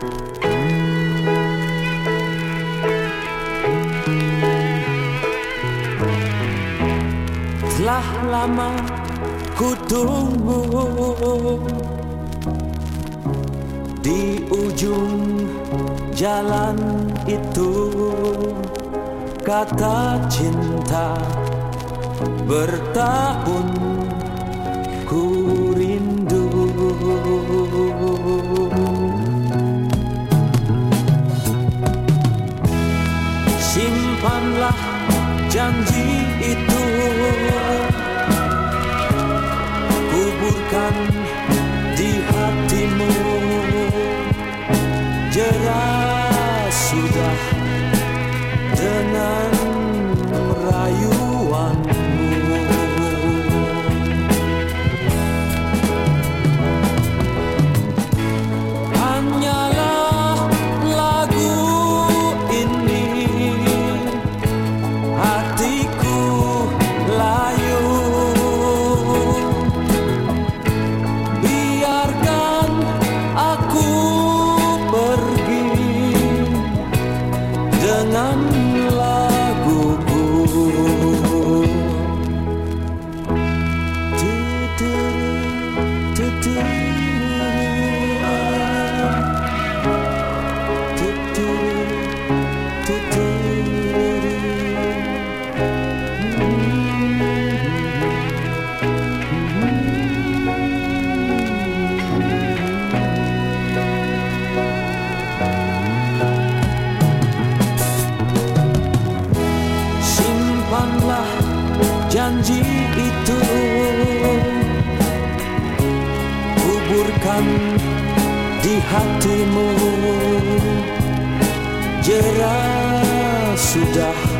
Telah lama ku tunggu di ujung jalan itu. Kata cinta bertahun ku simpanlah janji itu janji itu Kuburkan di hatimu. Jerah sudah